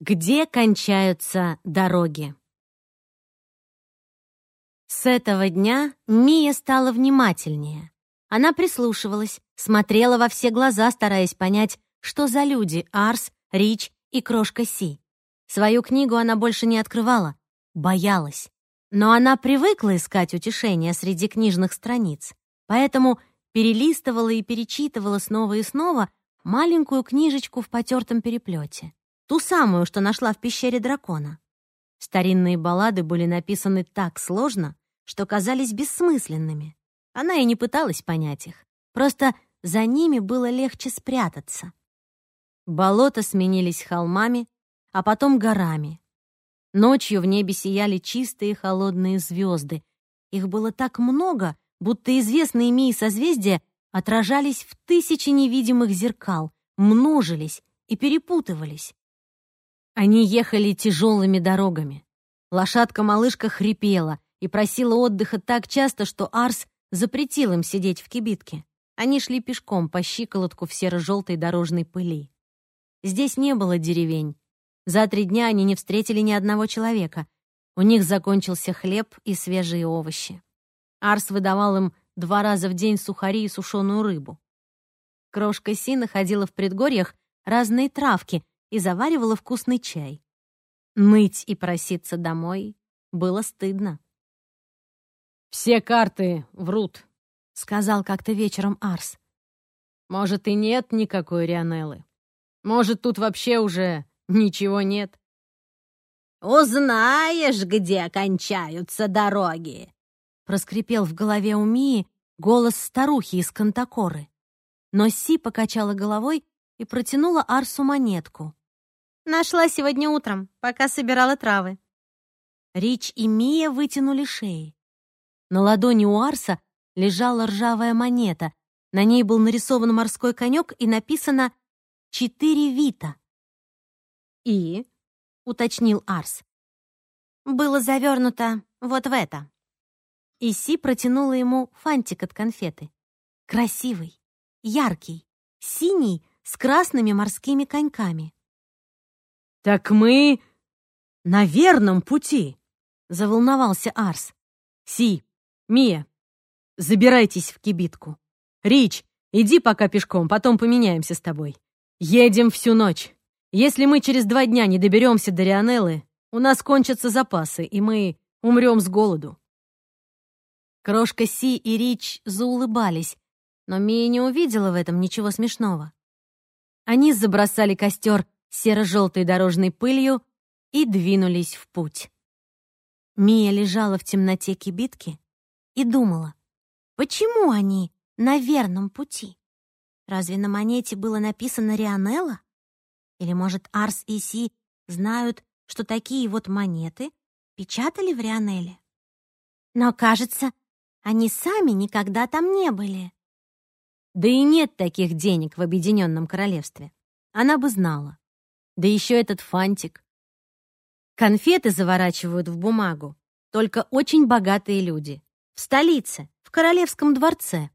Где кончаются дороги? С этого дня Мия стала внимательнее. Она прислушивалась, смотрела во все глаза, стараясь понять, что за люди Арс, Рич и Крошка Си. Свою книгу она больше не открывала, боялась. Но она привыкла искать утешения среди книжных страниц, поэтому перелистывала и перечитывала снова и снова маленькую книжечку в потертом переплете, ту самую, что нашла в пещере дракона. Старинные баллады были написаны так сложно, что казались бессмысленными. Она и не пыталась понять их. Просто за ними было легче спрятаться. Болота сменились холмами, а потом горами. Ночью в небе сияли чистые холодные звезды. Их было так много, будто известные Мии созвездия отражались в тысячи невидимых зеркал, множились и перепутывались. Они ехали тяжелыми дорогами. Лошадка-малышка хрипела и просила отдыха так часто, что Арс запретил им сидеть в кибитке. Они шли пешком по щиколотку в серо-желтой дорожной пыли. Здесь не было деревень, за три дня они не встретили ни одного человека. У них закончился хлеб и свежие овощи. Арс выдавал им два раза в день сухари и сушеную рыбу. Крошка Си находила в предгорьях разные травки и заваривала вкусный чай. Ныть и проситься домой было стыдно. «Все карты врут», — сказал как-то вечером Арс. «Может, и нет никакой Рионеллы. Может, тут вообще уже Ничего нет. «Узнаешь, где кончаются дороги!» Проскрипел в голове у Мии голос старухи из Кантакоры. Но Си покачала головой и протянула Арсу монетку. «Нашла сегодня утром, пока собирала травы». Рич и Мия вытянули шеи. На ладони у Арса лежала ржавая монета. На ней был нарисован морской конек и написано «Четыре Вита». «И?» — уточнил Арс. «Было завернуто вот в это». Иси протянула ему фантик от конфеты. Красивый, яркий, синий, с красными морскими коньками. «Так мы на верном пути!» — заволновался Арс. «Си, Мия, забирайтесь в кибитку. Рич, иди пока пешком, потом поменяемся с тобой. Едем всю ночь. Если мы через два дня не доберемся до Рионеллы, у нас кончатся запасы, и мы умрем с голоду». Крошка Си и Рич заулыбались, но Мия не увидела в этом ничего смешного. Они забросали костер серо-желтой дорожной пылью и двинулись в путь. Мия лежала в темноте кибитки и думала, почему они на верном пути? Разве на монете было написано Рионелла? Или, может, Арс и Си знают, что такие вот монеты печатали в Рионеле? Но, кажется, они сами никогда там не были. Да и нет таких денег в Объединенном Королевстве. Она бы знала. Да еще этот фантик. Конфеты заворачивают в бумагу только очень богатые люди. В столице, в Королевском дворце.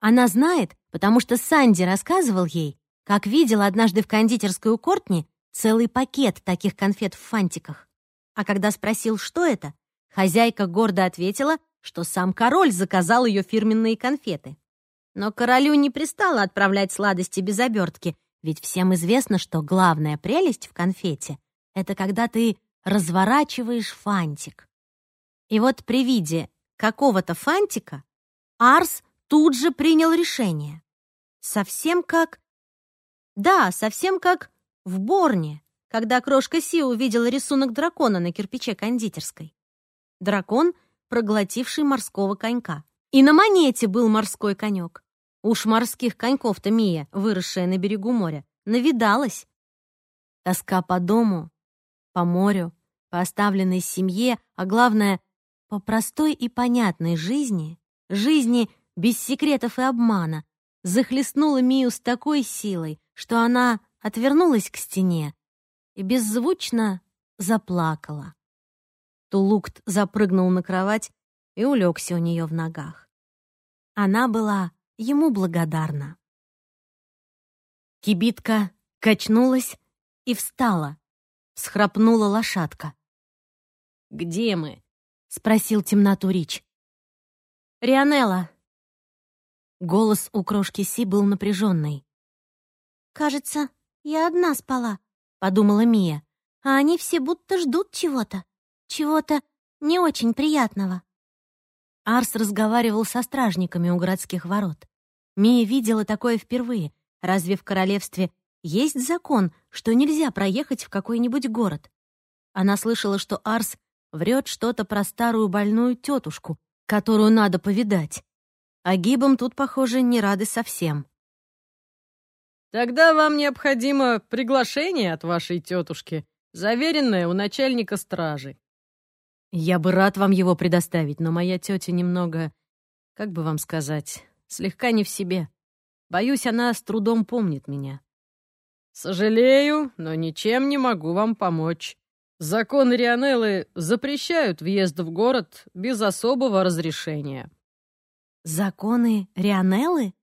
Она знает, потому что Санди рассказывал ей, как видела однажды в кондитерской у Кортни целый пакет таких конфет в фантиках. А когда спросил, что это, хозяйка гордо ответила, что сам король заказал ее фирменные конфеты. Но королю не пристало отправлять сладости без обертки, ведь всем известно, что главная прелесть в конфете — это когда ты разворачиваешь фантик. И вот при виде какого-то фантика Арс тут же принял решение. Совсем как да, совсем как в Борне, когда крошка Си увидела рисунок дракона на кирпиче кондитерской. Дракон, проглотивший морского конька. И на монете был морской конек. Уж морских коньков-то Мия, выросшая на берегу моря, навидалась. Тоска по дому, по морю, по оставленной семье, а главное, по простой и понятной жизни, жизни без секретов и обмана, захлестнула Мию с такой силой, что она отвернулась к стене и беззвучно заплакала. Тулукт запрыгнул на кровать и улегся у нее в ногах. Она была ему благодарна. Кибитка качнулась и встала. всхрапнула лошадка. «Где мы?» — спросил темноту Рич. «Рионелла». Голос у крошки Си был напряженный. «Кажется, я одна спала», — подумала Мия. «А они все будто ждут чего-то. Чего-то не очень приятного». Арс разговаривал со стражниками у городских ворот. Мия видела такое впервые. Разве в королевстве есть закон, что нельзя проехать в какой-нибудь город? Она слышала, что Арс врет что-то про старую больную тетушку, которую надо повидать. А гибам тут, похоже, не рады совсем. «Тогда вам необходимо приглашение от вашей тетушки, заверенное у начальника стражи», я бы рад вам его предоставить, но моя тетя немного, как бы вам сказать, слегка не в себе. Боюсь, она с трудом помнит меня. Сожалею, но ничем не могу вам помочь. Законы Рионеллы запрещают въезд в город без особого разрешения. Законы Рионеллы?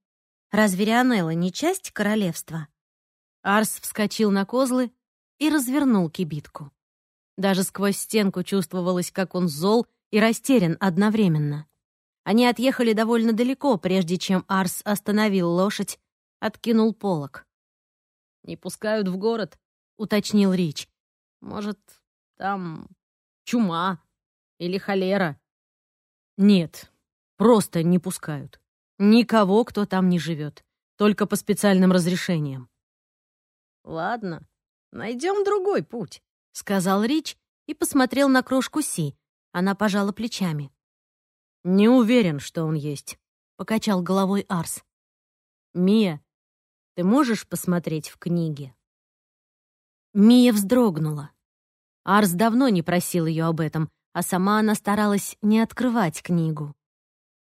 Разве Рионелла не часть королевства? Арс вскочил на козлы и развернул кибитку. Даже сквозь стенку чувствовалось, как он зол и растерян одновременно. Они отъехали довольно далеко, прежде чем Арс остановил лошадь, откинул полог. «Не пускают в город», — уточнил Рич. «Может, там чума или холера?» «Нет, просто не пускают. Никого, кто там не живет. Только по специальным разрешениям». «Ладно, найдем другой путь», — сказал Рич и посмотрел на крошку Си. Она пожала плечами. «Не уверен, что он есть», — покачал головой Арс. «Мия, ты можешь посмотреть в книге?» Мия вздрогнула. Арс давно не просил ее об этом, а сама она старалась не открывать книгу.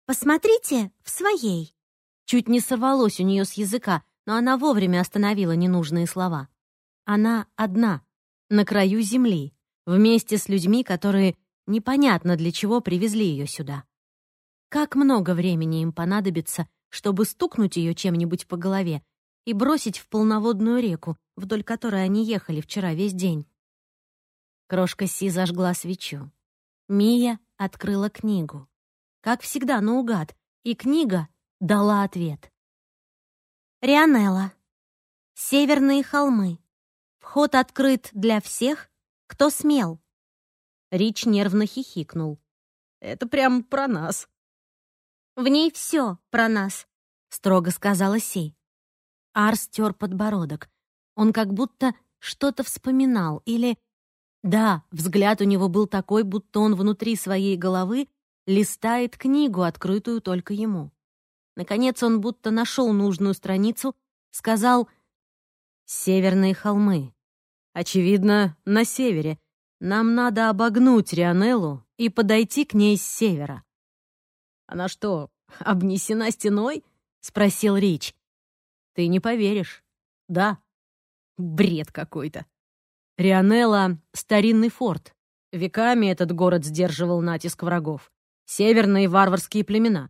«Посмотрите в своей». Чуть не сорвалось у нее с языка, но она вовремя остановила ненужные слова. Она одна на краю земли, вместе с людьми, которые непонятно для чего привезли ее сюда. Как много времени им понадобится, чтобы стукнуть ее чем-нибудь по голове и бросить в полноводную реку, вдоль которой они ехали вчера весь день. Крошка Си зажгла свечу. Мия открыла книгу. Как всегда, наугад, и книга дала ответ. Рионелла. Северные холмы. Вход открыт для всех, кто смел. Рич нервно хихикнул. Это прям про нас. В ней все про нас, строго сказала Си. Арс стер подбородок. Он как будто что-то вспоминал или... Да, взгляд у него был такой, будто он внутри своей головы листает книгу, открытую только ему. Наконец он будто нашел нужную страницу, сказал «Северные холмы». Очевидно, на севере. Нам надо обогнуть Рионеллу и подойти к ней с севера. «Она что, обнесена стеной?» — спросил Рич. «Ты не поверишь. Да. Бред какой-то. Рионелла — старинный форт. Веками этот город сдерживал натиск врагов. Северные варварские племена.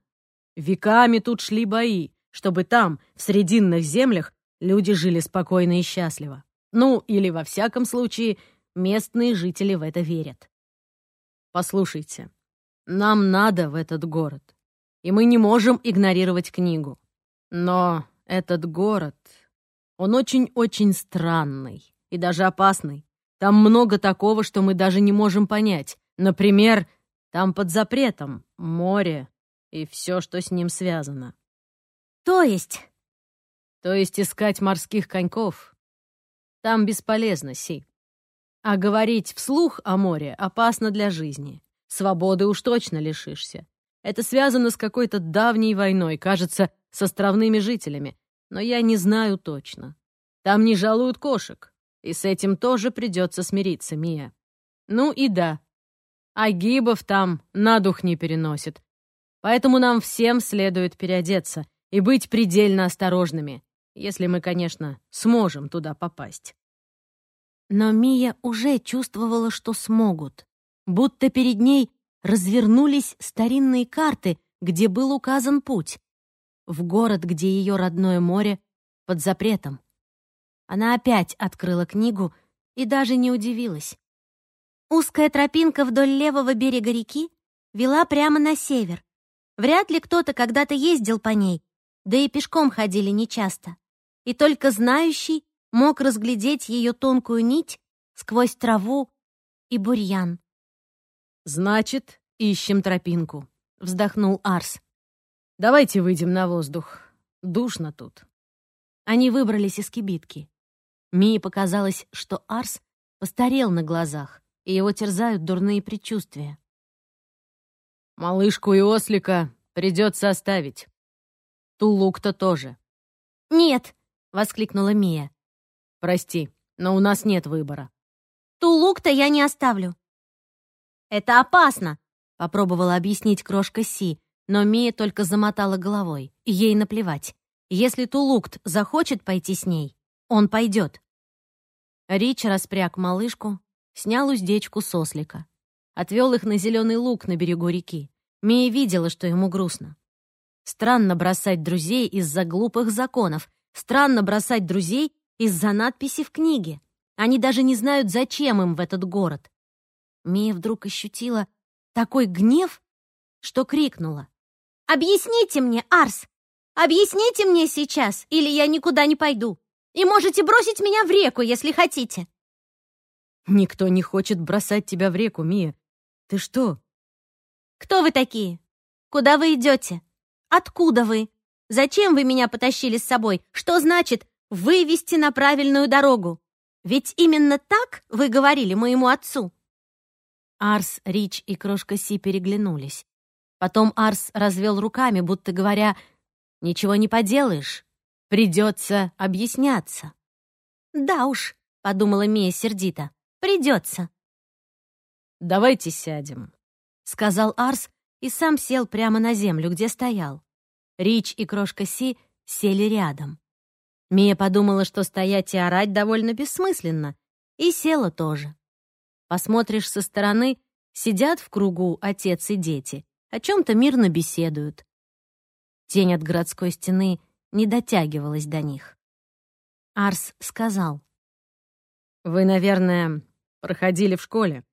Веками тут шли бои, чтобы там, в срединных землях, люди жили спокойно и счастливо. Ну, или во всяком случае, местные жители в это верят. Послушайте, нам надо в этот город, и мы не можем игнорировать книгу. Но этот город, он очень-очень странный и даже опасный. Там много такого, что мы даже не можем понять. Например, там под запретом море и все, что с ним связано. То есть? То есть искать морских коньков там бесполезно, Си. А говорить вслух о море опасно для жизни. Свободы уж точно лишишься. Это связано с какой-то давней войной, кажется, с островными жителями. Но я не знаю точно. Там не жалуют кошек. И с этим тоже придется смириться, Мия. Ну и да. А гибов там на дух не переносит. Поэтому нам всем следует переодеться и быть предельно осторожными если мы, конечно, сможем туда попасть. Но Мия уже чувствовала, что смогут. Будто перед ней развернулись старинные карты, где был указан путь. В город, где ее родное море, под запретом. Она опять открыла книгу и даже не удивилась. Узкая тропинка вдоль левого берега реки вела прямо на север. Вряд ли кто-то когда-то ездил по ней, да и пешком ходили нечасто. И только знающий мог разглядеть ее тонкую нить сквозь траву и бурьян. «Значит, ищем тропинку», — вздохнул Арс. «Давайте выйдем на воздух. Душно тут». Они выбрались из кибитки. Мии показалось, что Арс постарел на глазах, и его терзают дурные предчувствия. «Малышку и ослика придется оставить. Тулук-то тоже». «Нет!» — воскликнула Мия. «Прости, но у нас нет выбора». «Тулук-то я не оставлю». «Это опасно!» — попробовала объяснить крошка Си, но Мия только замотала головой. Ей наплевать. Если Тулукт захочет пойти с ней, он пойдет. Рич распряг малышку, снял уздечку с ослика. Отвел их на зеленый луг на берегу реки. Мия видела, что ему грустно. Странно бросать друзей из-за глупых законов. Странно бросать друзей из-за надписи в книге. Они даже не знают, зачем им в этот город. Мия вдруг ощутила такой гнев, что крикнула. «Объясните мне, Арс! Объясните мне сейчас, или я никуда не пойду!» И можете бросить меня в реку, если хотите». «Никто не хочет бросать тебя в реку, Мия. Ты что?» «Кто вы такие? Куда вы идете? Откуда вы? Зачем вы меня потащили с собой? Что значит «вывести на правильную дорогу»? Ведь именно так вы говорили моему отцу». Арс, Рич и Крошка Си переглянулись. Потом Арс развел руками, будто говоря, «Ничего не поделаешь, Придется объясняться. Да уж, подумала Мия сердито. Придется. Давайте сядем, сказал Арс и сам сел прямо на землю, где стоял. Рич и Крошка Си сели рядом. Мия подумала, что стоять и орать довольно бессмысленно, и села тоже. Посмотришь со стороны, сидят в кругу отец и дети, о чем-то мирно беседуют. Тень от городской стены не дотягивалась до них. Арс сказал. «Вы, наверное, проходили в школе,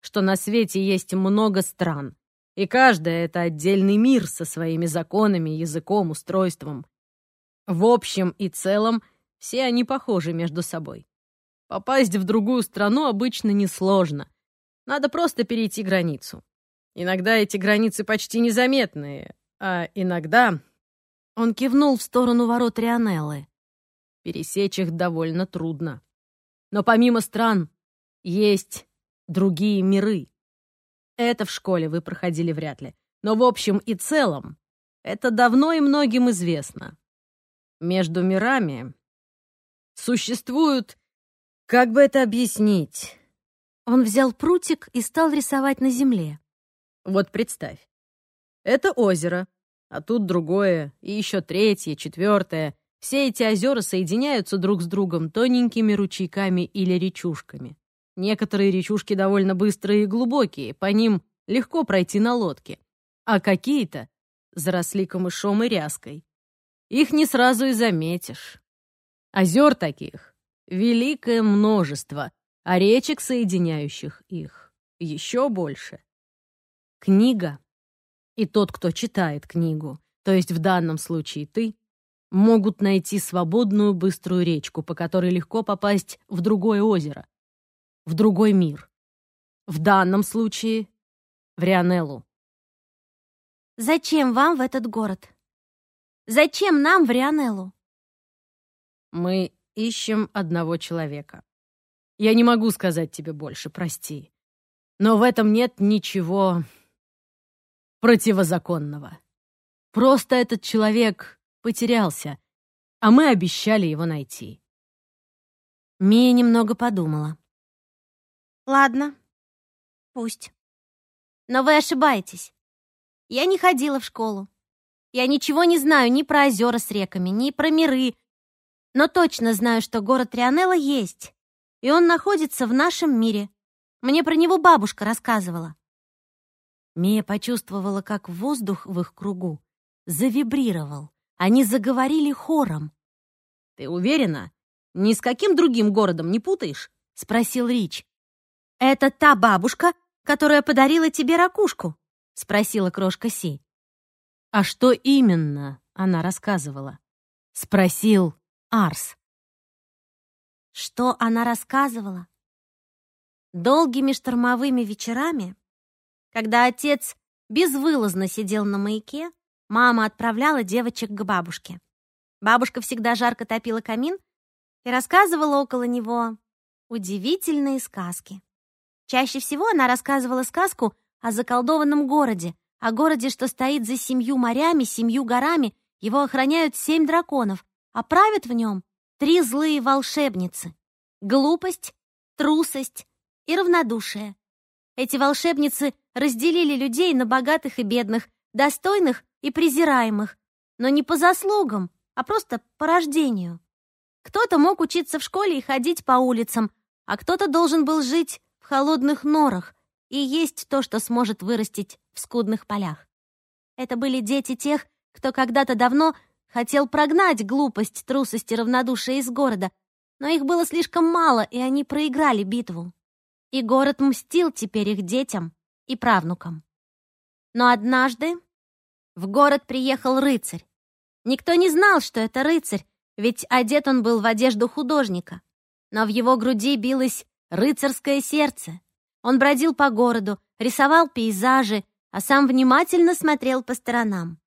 что на свете есть много стран, и каждая — это отдельный мир со своими законами, языком, устройством. В общем и целом все они похожи между собой. Попасть в другую страну обычно несложно. Надо просто перейти границу. Иногда эти границы почти незаметные, а иногда он кивнул в сторону ворот Рионеллы. Пересечь их довольно трудно. Но помимо стран есть другие миры. Это в школе вы проходили вряд ли. Но в общем и целом это давно и многим известно. Между мирами существуют... Как бы это объяснить? Он взял прутик и стал рисовать на земле. Вот представь. Это озеро, а тут другое, и еще третье, четвертое. Все эти озера соединяются друг с другом тоненькими ручейками или речушками. Некоторые речушки довольно быстрые и глубокие, по ним легко пройти на лодке. А какие-то заросли камышом и ряской. Их не сразу и заметишь. Озер таких великое множество, а речек, соединяющих их, еще больше. Книга и тот, кто читает книгу, то есть в данном случае ты, могут найти свободную быструю речку, по которой легко попасть в другое озеро, в другой мир. В данном случае в Рионеллу. «Зачем вам в этот город? Зачем нам в Рионеллу?» «Мы ищем одного человека. Я не могу сказать тебе больше, прости. Но в этом нет ничего противозаконного. Просто этот человек потерялся, а мы обещали его найти. Мия немного подумала. Ладно, пусть. Но вы ошибаетесь. Я не ходила в школу. Я ничего не знаю ни про озера с реками, ни про миры, но точно знаю, что город Рионелла есть, и он находится в нашем мире. Мне про него бабушка рассказывала. Мия почувствовала, как воздух в их кругу завибрировал. Они заговорили хором. «Ты уверена? Ни с каким другим городом не путаешь?» — спросил Рич. «Это та бабушка, которая подарила тебе ракушку?» — спросила крошка Си. «А что именно?» — она рассказывала. Спросил Арс. Что она рассказывала? Долгими штормовыми вечерами, когда отец безвылазно сидел на маяке, мама отправляла девочек к бабушке. Бабушка всегда жарко топила камин и рассказывала около него удивительные сказки. Чаще всего она рассказывала сказку о заколдованном городе, о городе, что стоит за семью морями, семью горами, его охраняют семь драконов, а правят в нем три злые волшебницы — глупость, трусость и равнодушие. Эти волшебницы разделили людей на богатых и бедных, достойных и презираемых, но не по заслугам, а просто по рождению. Кто-то мог учиться в школе и ходить по улицам, а кто-то должен был жить в холодных норах и есть то, что сможет вырастить в скудных полях. Это были дети тех, кто когда-то давно хотел прогнать глупость, трусость и равнодушие из города, но их было слишком мало, и они проиграли битву. И город мстил теперь их детям и правнукам. Но однажды в город приехал рыцарь. Никто не знал, что это рыцарь, ведь одет он был в одежду художника. Но в его груди билось рыцарское сердце. Он бродил по городу, рисовал пейзажи, а сам внимательно смотрел по сторонам.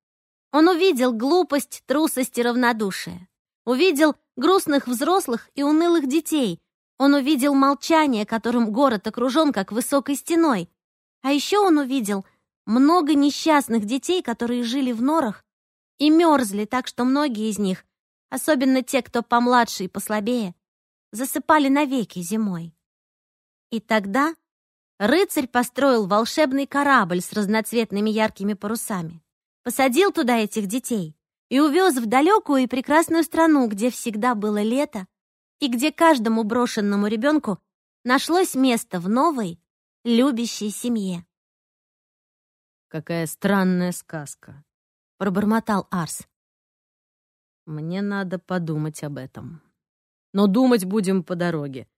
Он увидел глупость, трусость и равнодушие. Увидел грустных взрослых и унылых детей. Он увидел молчание, которым город окружен как высокой стеной. А еще он увидел много несчастных детей, которые жили в норах и мерзли так, что многие из них, особенно те, кто помладше и послабее, засыпали навеки зимой. И тогда рыцарь построил волшебный корабль с разноцветными яркими парусами, посадил туда этих детей и увез в далекую и прекрасную страну, где всегда было лето и где каждому брошенному ребенку нашлось место в новой, любящей семье. «Какая странная сказка», — пробормотал Арс. «Мне надо подумать об этом. Но думать будем по дороге.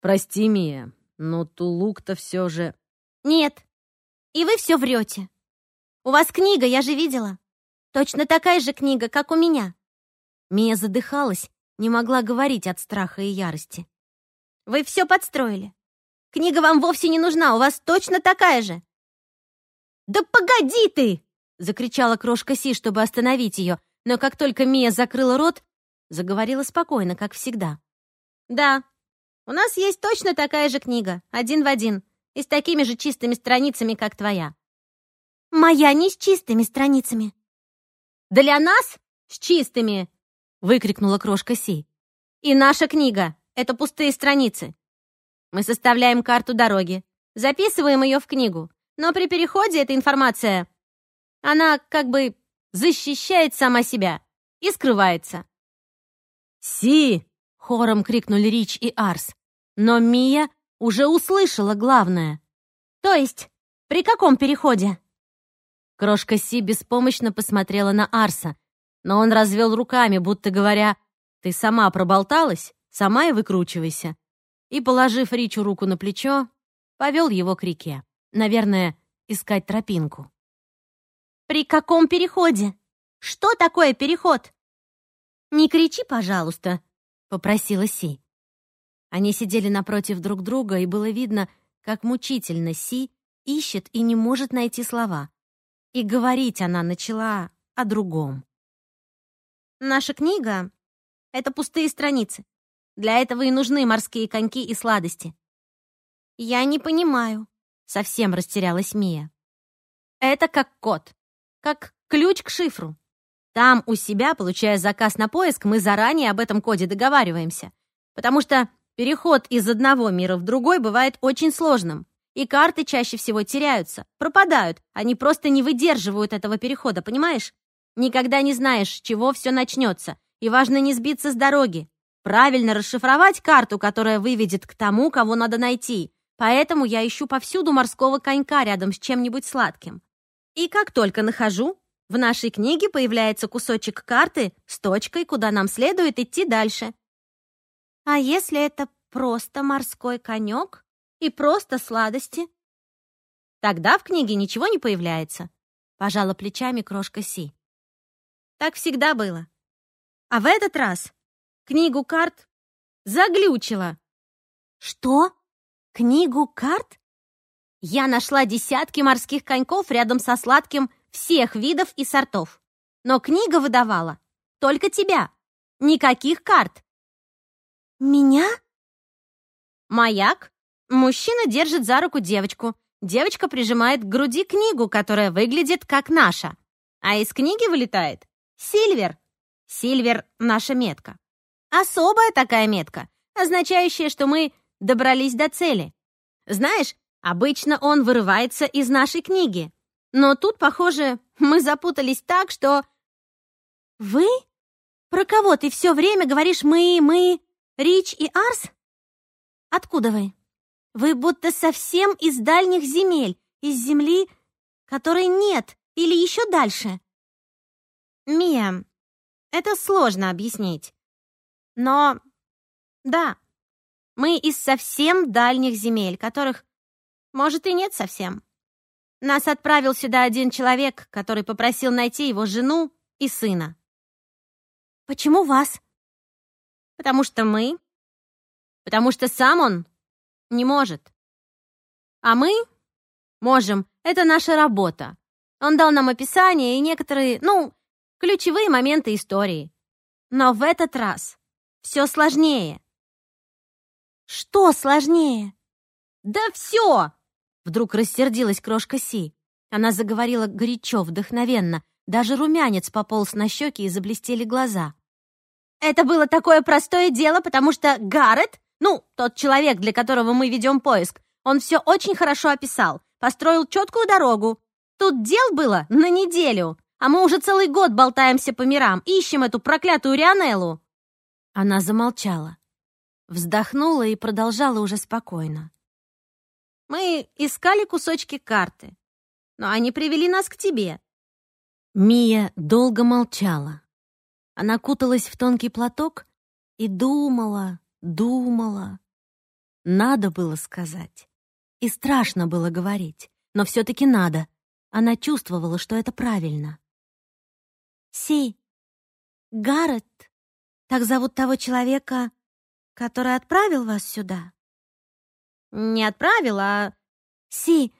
Прости, Мия, но Тулук-то все же...» «Нет, и вы все врете. У вас книга, я же видела. Точно такая же книга, как у меня». Мия задыхалась, не могла говорить от страха и ярости. «Вы все подстроили. Книга вам вовсе не нужна, у вас точно такая же». «Да погоди ты!» — закричала крошка Си, чтобы остановить ее, но как только Мия закрыла рот, заговорила спокойно, как всегда. «Да, у нас есть точно такая же книга, один в один, и с такими же чистыми страницами, как твоя». «Моя не с чистыми страницами», «Для нас с чистыми!» — выкрикнула крошка Си. «И наша книга — это пустые страницы. Мы составляем карту дороги, записываем ее в книгу, но при переходе эта информация, она как бы защищает сама себя и скрывается». «Си!» — хором крикнули Рич и Арс. Но Мия уже услышала главное. «То есть, при каком переходе?» Крошка Си беспомощно посмотрела на Арса, но он развел руками, будто говоря, «Ты сама проболталась, сама и выкручивайся». И, положив Ричу руку на плечо, повел его к реке. Наверное, искать тропинку. «При каком переходе? Что такое переход?» «Не кричи, пожалуйста», — попросила Си. Они сидели напротив друг друга, и было видно, как мучительно Си ищет и не может найти слова. И говорить она начала о другом. «Наша книга — это пустые страницы. Для этого и нужны морские коньки и сладости». «Я не понимаю», — совсем растерялась Мия. «Это как код, как ключ к шифру. Там у себя, получая заказ на поиск, мы заранее об этом коде договариваемся, потому что переход из одного мира в другой бывает очень сложным. И карты чаще всего теряются, пропадают. Они просто не выдерживают этого перехода, понимаешь? Никогда не знаешь, чего все начнется. И важно не сбиться с дороги. Правильно расшифровать карту, которая выведет к тому, кого надо найти. Поэтому я ищу повсюду морского конька рядом с чем-нибудь сладким. И как только нахожу, в нашей книге появляется кусочек карты с точкой, куда нам следует идти дальше. А если это просто морской конек и просто сладости. Тогда в книге ничего не появляется, пожала плечами крошка Си. Так всегда было. А в этот раз книгу карт заглючила. Что? Книгу карт? Я нашла десятки морских коньков рядом со сладким всех видов и сортов. Но книга выдавала только тебя. Никаких карт. Меня? Маяк. Мужчина держит за руку девочку. Девочка прижимает к груди книгу, которая выглядит как наша. А из книги вылетает Сильвер. Сильвер — наша метка. Особая такая метка, означающая, что мы добрались до цели. Знаешь, обычно он вырывается из нашей книги. Но тут, похоже, мы запутались так, что... Вы? Про кого ты все время говоришь «мы», «мы», «Рич» и «Арс»? Откуда вы? Вы будто совсем из дальних земель, из земли, которой нет, или еще дальше. Мия, это сложно объяснить. Но, да, мы из совсем дальних земель, которых, может, и нет совсем. Нас отправил сюда один человек, который попросил найти его жену и сына. Почему вас? Потому что мы. Потому что сам он не может. А мы можем. Это наша работа. Он дал нам описание и некоторые, ну, ключевые моменты истории. Но в этот раз все сложнее. Что сложнее? Да все! Вдруг рассердилась крошка Си. Она заговорила горячо, вдохновенно. Даже румянец пополз на щеки и заблестели глаза. Это было такое простое дело, потому что Гаррет, ну, тот человек, для которого мы ведем поиск, он все очень хорошо описал, построил четкую дорогу. Тут дел было на неделю, а мы уже целый год болтаемся по мирам, ищем эту проклятую Рионеллу». Она замолчала, вздохнула и продолжала уже спокойно. «Мы искали кусочки карты, но они привели нас к тебе». Мия долго молчала. Она куталась в тонкий платок и думала, думала. Надо было сказать. И страшно было говорить, но все-таки надо. Она чувствовала, что это правильно. Си, Гаррет, так зовут того человека, который отправил вас сюда? Не отправил, а... Си,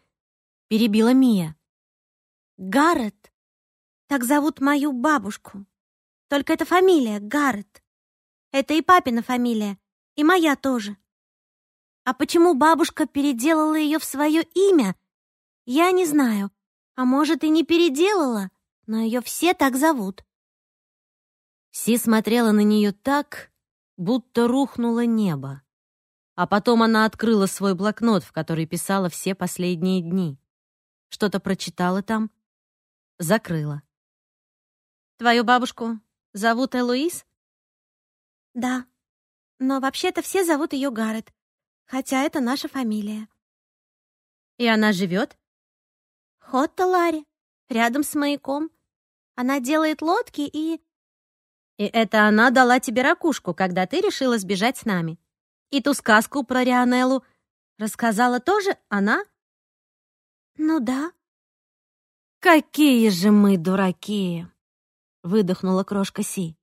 перебила Мия. Гаррет, так зовут мою бабушку. Только это фамилия Гаррет. Это и папина фамилия, и моя тоже. А почему бабушка переделала ее в свое имя, я не знаю. А может, и не переделала, но ее все так зовут. Си смотрела на нее так, будто рухнуло небо. А потом она открыла свой блокнот, в который писала все последние дни. Что-то прочитала там, закрыла. «Твою бабушку зовут Элоиз?» «Да, но вообще-то все зовут ее Гаррет, хотя это наша фамилия». «И она живет?» «Хотта Ларри, рядом с маяком. Она делает лодки и...» «И это она дала тебе ракушку, когда ты решила сбежать с нами. И ту сказку про Рионеллу рассказала тоже она?» «Ну да». «Какие же мы дураки!» — выдохнула крошка Си.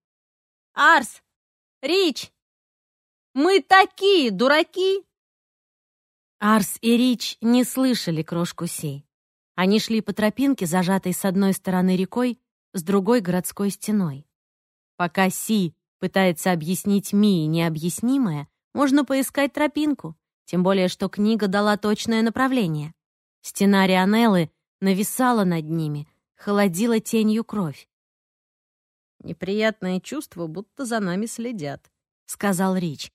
«Арс! Рич! Мы такие дураки!» Арс и Рич не слышали крошку Си. Они шли по тропинке, зажатой с одной стороны рекой, с другой — городской стеной. Пока Си пытается объяснить Мии необъяснимое, можно поискать тропинку, тем более что книга дала точное направление. Стена Рионеллы нависала над ними, холодила тенью кровь. «Неприятное чувство, будто за нами следят», — сказал Рич.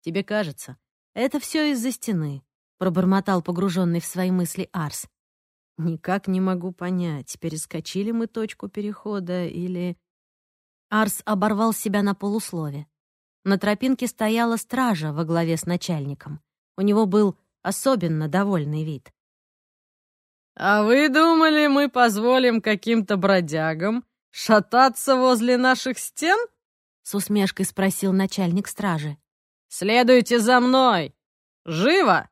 «Тебе кажется, это все из-за стены», — пробормотал погруженный в свои мысли Арс. Никак не могу понять, перескочили мы точку перехода или... Арс оборвал себя на полуслове. На тропинке стояла стража во главе с начальником. У него был особенно довольный вид. «А вы думали, мы позволим каким-то бродягам шататься возле наших стен?» — с усмешкой спросил начальник стражи. Следуйте за мной! Живо!»